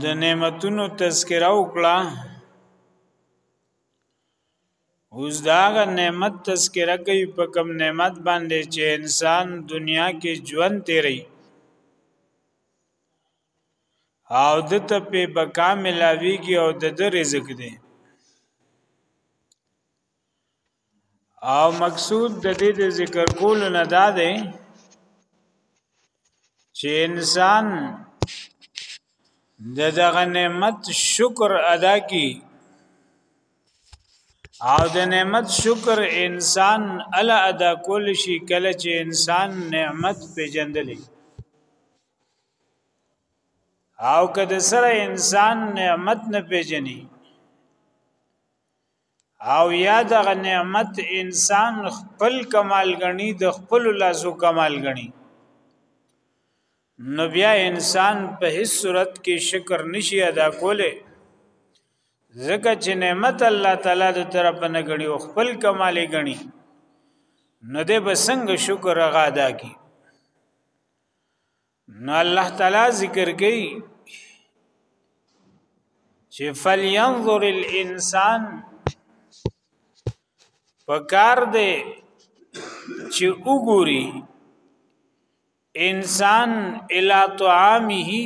د نعمتونو تذکره وکړه اوس دا غ نعمت تذکره کوي په کوم نعمت باندې چې انسان دنیا کې ژوند تیری او د ته په بقا ملاویږي او د د رزق دی او مقصود د دې د ذکر کولو نه دا دی چې انسان د دغه نعمت شکر ادا کی او د نعمت شکر انسان ال ادا کول شي کله چې انسان نعمت پیژندلې او کله سره انسان نعمت نه پیژني او یا دغه نعمت انسان خپل کمال غني د خپل لاسو کمال غني نو بیا انسان په هیڅ صورت کې شکر نشي ادا کوله ځکه چې نعمت الله تعالی د طرف نه غني او خپل کمال غني نو دې بسنګ شکر غا ادا کی نو الله تعالی ذکر کوي چې فلینظر الانسان پکار دی چې وګوري انسان الی طعامه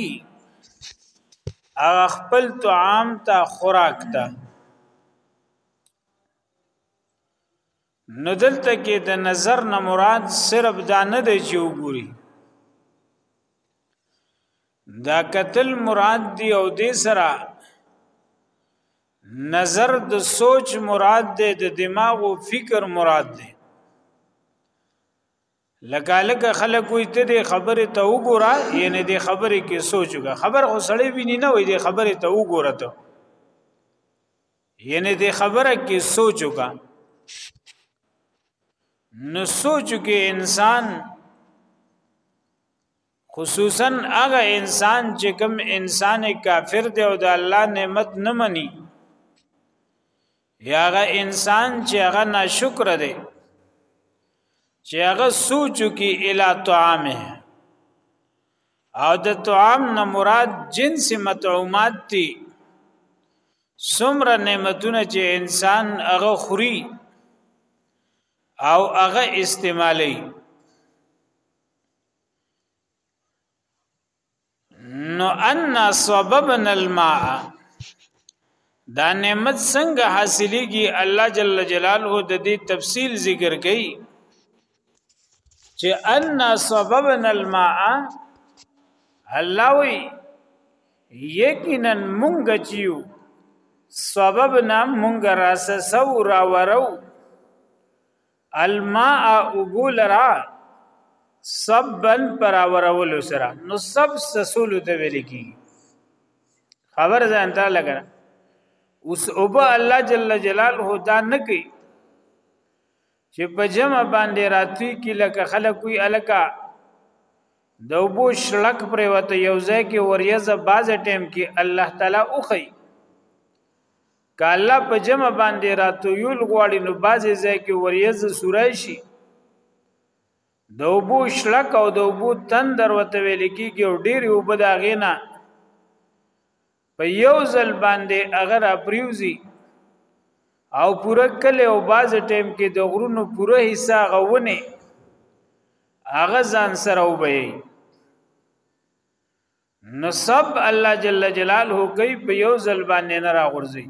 هغه خپل طعام ته خوراک ته نو دلته کې د نظر نه مراد صرف دا نه دی چې وګوري دا قتل مراد دی او دې سره نظر د سوچ مراد دی د دماغ او فکر مراد دی لکه لکه خلک وي ته دې خبره ته وګوره یعنی دې خبره کې سوچوګه خبر خو سړی ویني نه وي دې خبره ته وګوره ته یعنی دې خبره کې سوچ وکا نو سوچ کې انسان خصوصا هغه انسان چې کوم انسان کافر دی او د الله نعمت نه مني یا هغه انسان چې هغه ناشکر دی چې هغه سوچو کې الا طعامه او د طعام نه مراد جنس مطعومات دي څومره نعمتونه چې انسان هغه خوري او هغه استعمالي نو ان سببنا الماء دا نعمت څنګه حاصلېږي الله جل جلاله د دې تفصیل ذکر کړي چې ان سببنا الماء الله وی یقینا مونږ چیو سبب نه مونږ راس سو را ورو الماء ابول را سبن پر اورول سره نو سب سسول ته ویل کی خبر ځان ته لګا اوس اوبه الله جل جلاله دا نه کوي چې په جمع باندې راتوي کې لکه خلک وي الکا د وبو شلک پر وته یو ځای کې وریزه باز ټیم کې الله تعالی اوخی کاله په جمع باندې راتویل غواړي نو باز ځای کې وریزه سورای شي د وبو شلک او د وبو تندر وته ویل کېږي او ډېری وبداغینا په یو ځل باندې هغه را پریوزي او پوره کله او باز ټیم کې د غرونو پوره حصہ غوونه هغه ځان سره وبې نو سب الله جل جلاله کوي په یو ځل باندې نه راغورځي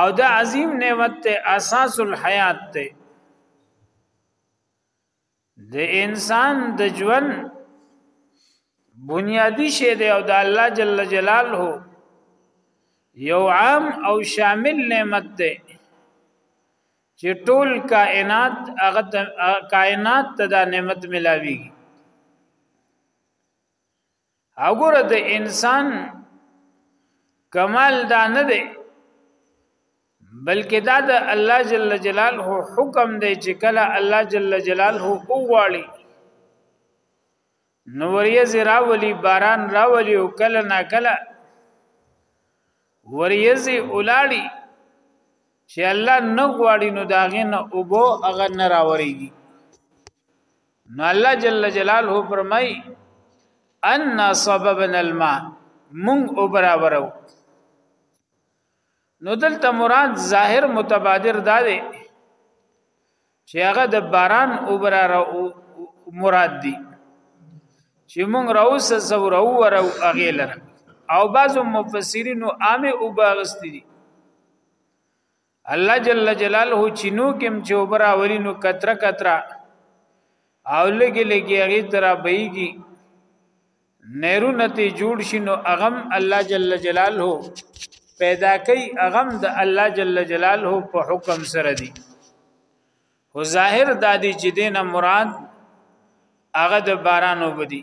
او دا عظیم نعمت ته اساس الحیات ته د انسان د ژوند بنیادی شی دی او د الله جل جلاله یو عام او شامل نعمت دی چې ټول کائنات هغه کائنات ته دا نعمت ملاويږي اګور د انسان کمال دا نه دی بلکې دا د الله جل جلاله حکم دی چې کله الله جل جلاله وغواړي نوریه زرا ولی باران را ولی او کله نا کله وریزی اولاړي چې الله نه غواړي نو داغه نه اوبو هغه نه راوريږي نو الله جل جلاله فرمای ان سببنا الماء مونږ وبراورو نو دلته مراد ظاهر متبادر دا دی چې هغه د باران وبراورو مراد دی چې مونږ راوس زور او ورو اغیلره او بعضو مفسرینو عامه او باغستی دي الله جل جلاله چینو کم چې وبرا ولینو کتره کتره او لګي لګي هغه ترا بېږي نهرو نتی جوړ شینو اغم الله جل جلاله پیدا کوي اغم د الله جل جلاله په حکم سره دی هو ظاهر دادی چې دینه مراد هغه د بارانو بدی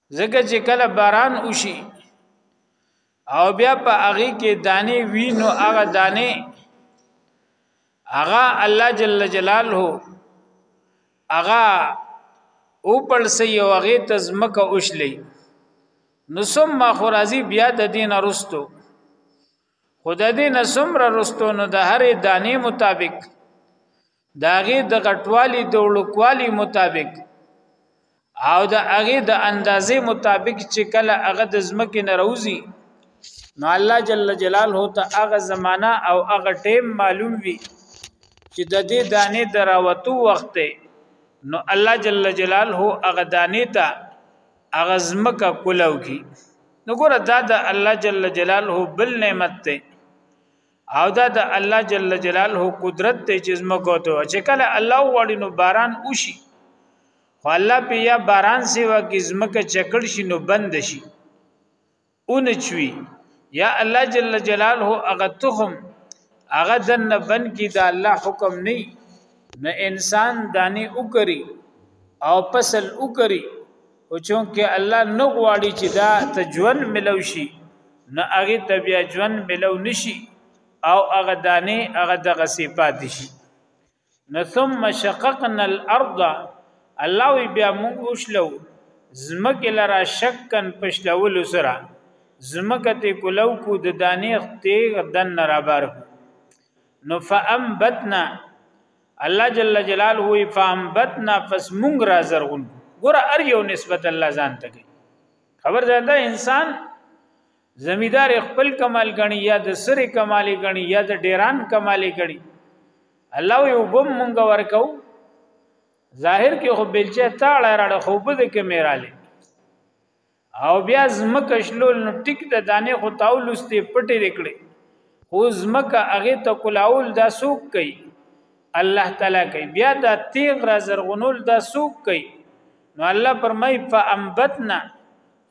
ځکه چې کله باران وشي او بیا په هغه کې دانه وی نو هغه دانه هغه الله جل جلاله هغه او پر سي او هغه تزمکه اوشلې نو ثم خرازی بیا د دین رستو خدای دې نسمره رستو نو د هرې دانې مطابق داغه د غټوالي د وړوکوالي مطابق او د هغه د اندازې مطابق چې کله هغه د زمکه نه روزي نو الله جل جلاله ته هغه زمانہ او هغه ټیم معلوم وي چې د دې دانې دراوتو وخت نو الله جل جلاله هغه دانې ته هغه زمکه کولاو کی نو ګوره دا د الله جل جلاله بل نعمت ته او دا د الله جل جلاله قدرت ته چې زمکو ته چې کله الله وړي نو باران وشي خو الله په یا باران سیوا کې زمکه چکړ شي نو بند شي اون چوي یا الله جل جلاله هغه تخم هغه دن بن کی دا الله حکم نه نه انسان دانی وکړي او فصل وکړي او چونکه الله نه غواړي چې دا ته ژوند ملو شي نه هغه ته بیا ژوند ملو نشي او هغه دانه هغه د غصيفات شي نو ثم شققنا الارض الله وی بیا موږ وشلو زمکه لرا شکن پښلول سره زمکه ته کولو کو د دانه تیغ دن رابر نو فانبتنا الله جل جلاله وی فامبتنا پس مونږ را زرغون ګور ار یو نسبت الله ځان ته کوي خبر ده انسان زمیدار خپل کمال غني یا د سره کمال غني یا د ډیران کمال غني الله یو بم مونږ ورکو ظاهر کې خو بلچه تاړه راړه خو په دې کې میراله او بیا زمکه شلول نو ټیک د دانه خو تاولسته پټې رکړي خو زمکه هغه ته کلاول دا سوق کوي الله تعالی کوي بیا دا تیغ را زرغونول دا سوق کوي نو الله پرمای فانبتنا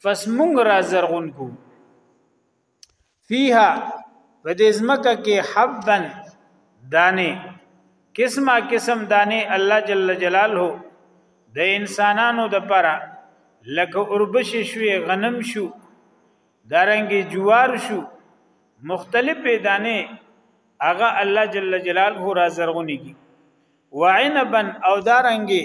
فسمون را زرغون کو فيها په دې ځمکه کې حبن دانه قسمه قسم دانه الله جل جلاله د انسانانو د پره لکه اوربش شوې غنم شو دارنګي جوار شو مختلفې دانه هغه الله جل جلاله را زرغونی کی وعنبا او دارنګي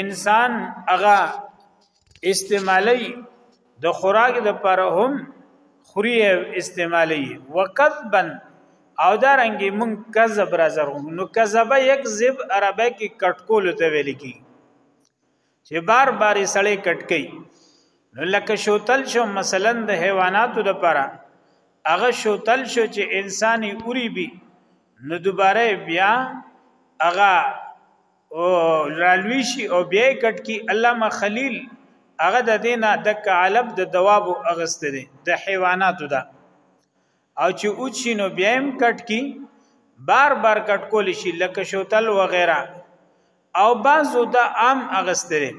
انسان هغه استعمالی د خوراک د پر هم خوري استعمالی وکذبا او دا رنګي مون کذب را زرو نو کذب یک زب عربی کې کټکول ته ویل کی چې بار بار سړی کټکی نو لکه شوتل شو مثلا د حیواناتو د پره هغه شوتل شو چې انساني اوري بي نو دوباره بیا هغه او رالوی شي او بیا کټ کی علامه خلیل هغه د دینه د کالب د دواب اغست دي د حیواناتو ده او چې اوچی نو بیا هم کټ کی بار بار کټ کول شي لکه شوتل و غیره او بعضو دا عام اغست دي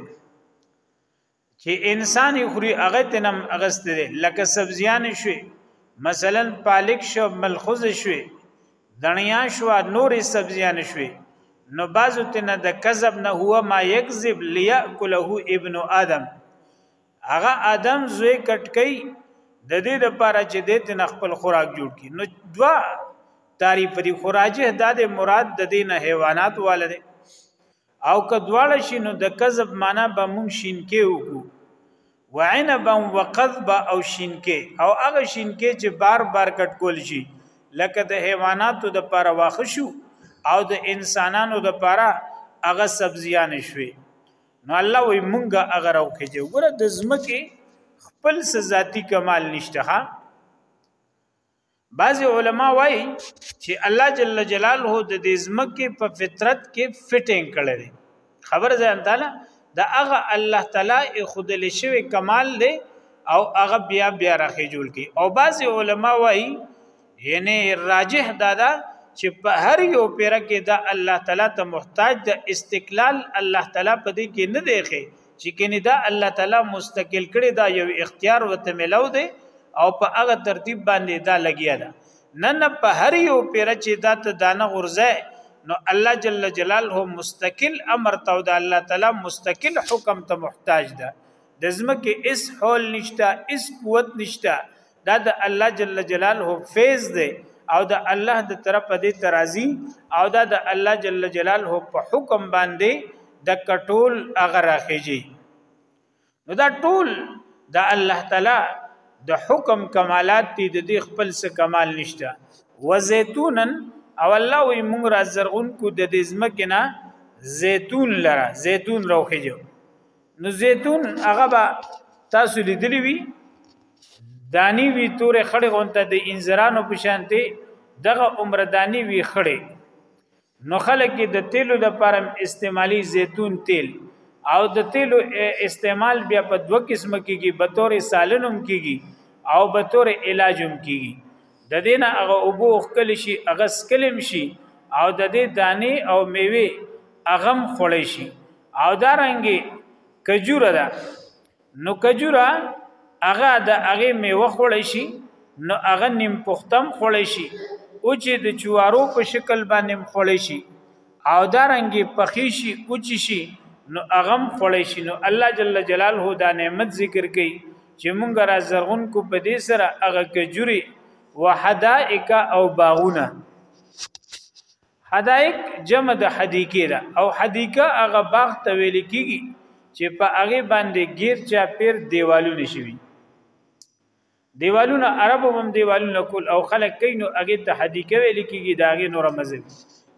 چې انسان یې خوري هغه تنم اغست دي لکه سبزیان شوي مثلا پالک شو ملخوز شوي دنیا شو نورې سبزیان شوي نو بازو تنه د کذب نه هو ما یکذب لیاکله ابن ادم هغه ادم زوی کټکې د دې د پاره چې د تن خپل خوراک جوړ کړي نو دوا تعریف دی خوراجه د مراد د دین حیوانات والده او کدواړه شینو د کذب معنا به مون شینکه وکړو وعنبا وقذبا او شینکه او هغه شینکه چې بار بار کټ کول شي لکه د حیواناتو د پاره واخ شو او د انسانانو د پاره هغه سبزیان شوي نو الله وي مونږه هغه راوخه چې ګوره د زمکه خپل ذاتی کمال نشته ها بعضی علما وایي چې الله جل جلاله د دې زمکه په فطرت کې فټینګ کړی دی خبر ځان تعالی دا هغه الله تعالی خود لشوی کمال دی او هغه بیا بیا راخې جوړ کی او بعضی علما وایي یعنی راجح دادا چې په هر یو پیر کې دا الله تعالی ته محتاج د استقلال الله تعالی په دې کې نه دیخي چې کني دا الله تعالی مستقل کړي دا یو اختیار وته ملو دی او په هغه ترتیب باندې دا لګیا ده نه نه په هر یو پیر چې دا ته دانه غرزه نو الله جل جلاله مستقل امر ته او دا الله تعالی مستقل حکم ته محتاج ده د زمکه اس حول نشته اس قوت نشته دا د الله جل جلاله فیض دی او د الله د طرف دې ترازی او دا د الله جل جلاله په حکم باندې د کټول اغه راخیږي نو دا ټول د الله تعالی د حکم کمالات دي د دې خپل څه کمال نشته وزيتونن او الله وي موږ را زرغون کو د دې زمکه نه زيتون لره زيتون روخيږي نو زیتون هغه به تاسو لیدلی وی دانی وی تور خړې غونته د انزرانو په شانته دغه عمر دانی وی خړې نو خلک د تیلو لپاره استعمالي زیتون تیل او د تیلو استعمال بیا په دوه قسم کېږي به تور سالنوم کېږي او به تور علاجوم کېږي د دې نه هغه اوبو خکل شي هغه سکلم شي او د دې دانه او میوه اغم خړې شي او دا رنګي کجوره ده نو کجوره هغه د هغه میوه خړې شي نو هغه نیم پختم خړې شي او چې د چوارو په شکل باندې خړې شي او دارنګي پخې شي اوچ شي نو اغم خړې شي نو الله جل جلاله دا نعمت ذکر کوي چې مونږ را زرغون کو په دې سره هغه کجوري وحدائق او باغونه حدائق جمع د حدیقه ده او حدیقه هغه باغ ته ویل کیږي چې په هغه باندې غیر چا پیر دیوالونه شوي دیوالونه عربو هم دیوالونه کول او خلک کین او هغه ته حدیقه ویل کیږي دا هغه نور مزل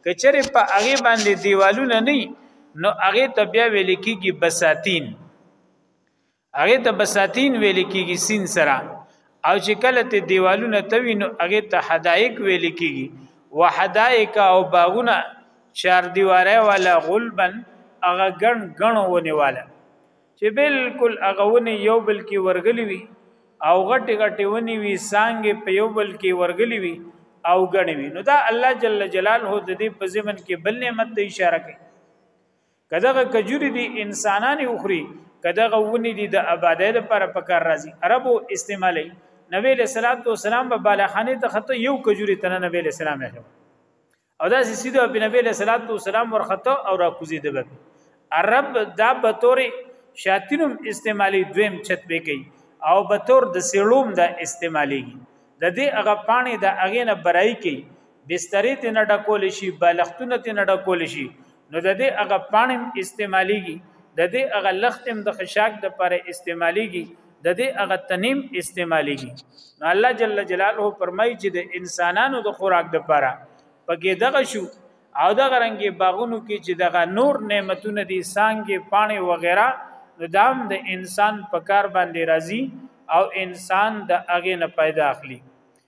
کچره په هغه باندې دیوالونه نه نو هغه ته بیا ویل کیږي بساتین هغه ته بساتین ویل کیږي سین سره او چې کله ته دیوالونه توی نو هغه ته حدائق ویل کیږي وحدائق او باغونه چار دیواره والا غلبن هغه ګڼ ګڼ ونه والا چې بالکل هغه ونې یو بل کې ورغلي وي او غټې غټې ونې وي څنګه په یو بل کې ورغلي وي او غني وي نو دا الله جل جلاله د دې په ځمن کې بل نعمت ته اشاره کوي کداغه کجوري دي انسانان اخري کداغه ونې دي د آبادی لپاره پکار راځي عربو استعمالي نبی له صلوات و سلام په بالخانه ته خطه یو کجوري تنه نبی له سلام راځي او دا سیده په نبی له صلوات و سلام ورخته او را کوزي دبه عرب دا به توري شاتینم استعمالي دویم چت به کوي او به تور د سیړوم دا استعمالي د دې هغه پانی د اغینه برای کوي بسترې ته نه ډکول شي بالښتونه ته نه ډکول شي نو د دې هغه پانم استعماليږي د دې هغه لختم د خشاک د پر استعماليږي د دې هغه تنیم استعماليږي نو الله جل جلاله فرمایي چې د انسانانو د خوراک د پاره پکې دغه شو او دغه رنګي باغونو کې چې دغه نور نعمتونه دي سانګي پانی وغیرہ نو دام د دا انسان په کار باندې راځي او انسان د دا اغه نه پیدا اخلي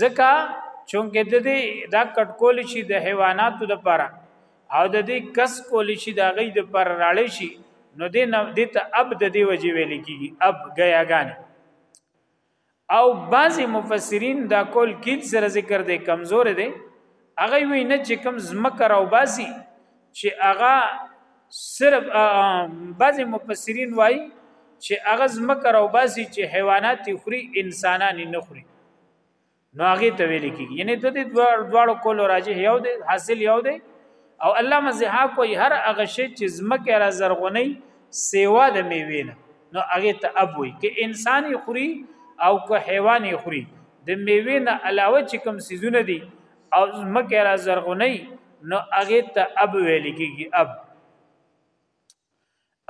ځکه چونکه د دې دا کټکول شي د حیواناتو د پاره او د دې کس کول شي د غي د پر راړې شي نو دې نو دې ته اب د دې وجې ویل کیږي اب غیاګان او بعضی مفسرین دا کول کیل سره ذکر دی کمزور دی هغه وی نه چې کوم زمکه راو باسي چې هغه صرف بعضی مفسرین وای چې هغه زمکه راو باسي چې حیوانات خوري انسانان نه خوري نو هغه ته ویل کیږي یعنی د دې دواړو کولو راځي یو دی حاصل یو دی او الله مزحاق کوئی هر هغه شی چې زمکه را زرغونی سیوا د میوې نه نو هغه ته اب وي که انسان یې خوري او که حیوان یې خوري د میوې نه علاوه چې کوم سيزونه دي او مکه را زرغونی نو هغه ته اب ویل کیږي اب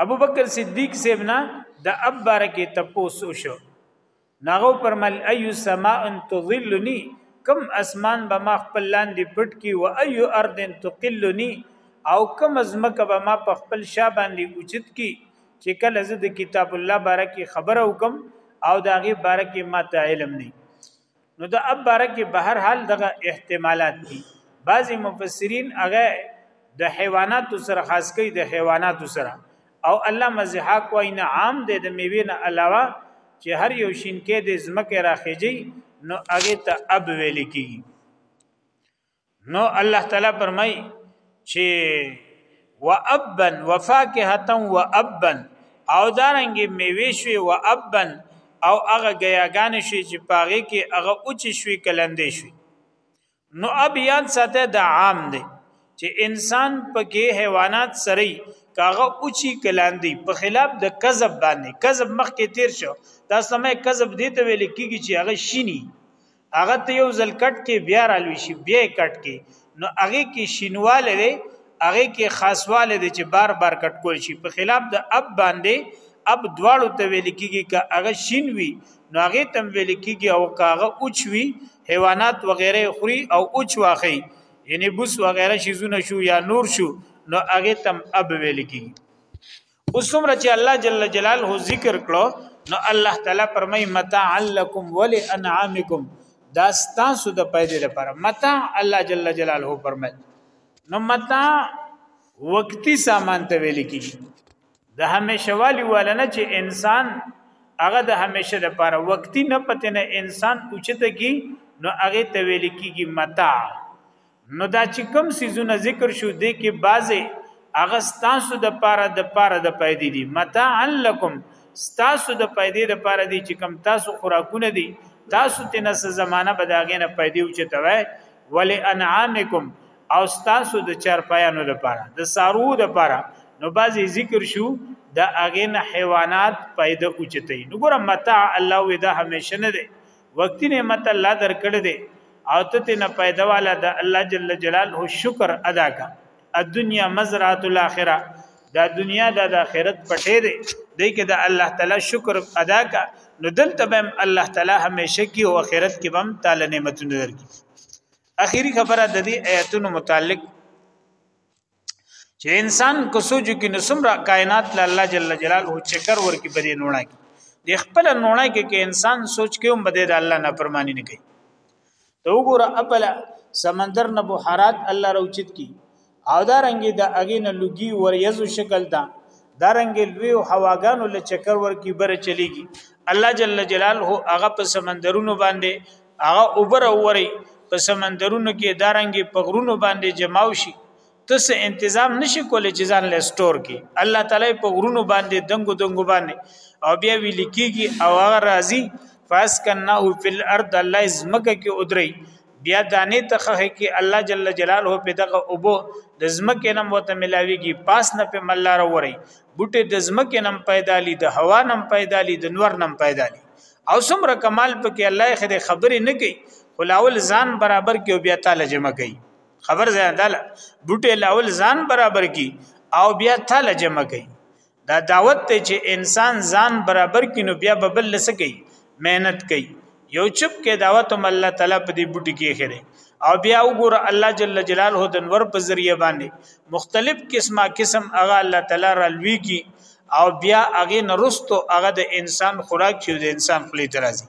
ابو بکر صدیق سیبنا د اب بارکه تپوس شو ناغو پرمل ايو سماء تظلني کم اسمان به ما خپل لاندې پټ کی و ايو ارض تقلني او کم ازمکه به ما په خپل شا باندې اوچت کی چې کله زه د کتاب الله بارکی خبره وکم او داغه بارکی ما ته علم نه نو د اب بارکی به هر حال دغه احتمالات دي بعضی مفسرین هغه د حیوانات سره خاص کوي د حیوانات سره او الله مزحاق وای نه عام دی د میوه نه علاوه چې هر یو شینکې د زمکه راخیږي نو هغه ته اب ویل کی نو الله تعالی فرمای چې وابن وفاکهه وابن او دارنګ میوه شوی وابن او هغه غیاګان شي چې پاغه کې هغه اوچ شوی کلندې شوی نو اب یاد ساته د عام دی چې انسان پکې حیوانات سری کاغه اوچی کلاندی په خلاف د کذب باندې کذب مخ کې تیر شو دا سمه کذب دی ته ویل کیږي چې هغه شینی هغه ته یو ځل کټ کې بیا رالوي شي بیا کټ کې نو هغه کې شینواله دی هغه کې خاصواله دی چې بار بار کټ کول شي په خلاف د اب باندې اب دواړو ته ویل کیږي که هغه شین وي نو هغه تم ویل کیږي او کاغه اوچوي حیوانات وغیره خوري او اوچ واخی یعنی بوس وغیره شیزونه شو یا نور شو نو هغه تم اب ویل کیږي اوس څومره چې الله جل جلاله ذکر کړو نو الله تعالی فرمای متاع لکم ولانعامکم دا ستاسو د پیدې لپاره متاع الله جل جلاله فرمای نو متاع وقتی سامان ته ویل کیږي د همیشه والی ولنه چې انسان هغه د همیشه د پر وقتی نه پته نه انسان اوچته کی نو هغه ته ویل کیږي متاع نو دا چې کم سيزونه ذکر شو دي کې بازه هغه ستاسو د پاره د پاره د پیدې دي متاع لکم ستاسو د پیدې د پاره دي چې کم تاسو خوراکونه دي تاسو تنه زمانہ بداغینه پیدې اوچته وای ولې انعامکم او تاسو د چرپایانو لپاره د سارو لپاره نو بعضی ذکر شو د اغین حیوانات پیدا اوچتې نو ګره متاع الله ودا همیشه نه دی وقتی نعمت الله درکړ دی او ته نه پیدا والا د الله جل جلاله شکر ادا کا الدنیا مزرعه الاخره دا دنیا دا د آخرت پټې دی دې کې د الله تعالی شکر ادا کا نو دلته به الله تعالی همیشه کې او آخرت کې بم تعالی نعمتونه درکړي اخیری خبره د دې آیتونو متعلق چې انسان کو سوجو کې نو سمرا کائنات له الله جل جلاله چکر ورکی په دې نوړه کې د خپل نوړه کې کې انسان سوچ کې هم بده د الله نه پرمانی نه کوي ته وګوره خپل سمندر نه بحرات الله روچت کی او دا رنګي د اغې نه لګي وریزو شکل ده دا رنګي لوی او هواګانو له چکر ورکی بر چلیږي الله جل جلاله هغه په سمندرونو باندې هغه اوبر اوري په سمندرونو کې دا رنګي په غرونو باندې جماو شي تس انتظام نشي کولای چې ځان له سٹور کې الله تعالی په غرونو باندې دنګو دنګو باندې او بیا ویل کیږي او هغه راضي فاسکنه فی الارض الله زمکه کې ادري بیا دانه تخه کې الله جل جلاله په دغه اوبو د زمکه نم وته ملاویږي پاس نه په ملا راوري بوټي د زمکه نم پیدا لی د هوا نم پیدا لی د نور نم پیدا لی او څومره کمال پکې الله خې خبرې نه کوي خلاول ځان برابر کې بیا تعالی جمع کوي خبر زه تعالی بوټي لاول ځان برابر کې او بیا تعالی جمع کوي دا دعوت ته چې انسان ځان برابر کینو بیا به بل لسکی مهنت کوي یو چپ کې دعوت هم الله تعالی په دې بوټي کې خره او بیا وګوره الله جل جلاله د انور په ذریعہ باندې مختلف قسمه قسم هغه الله تعالی را لوي کی او بیا هغه نرستو هغه د انسان خوراک چې د انسان خلی ترازی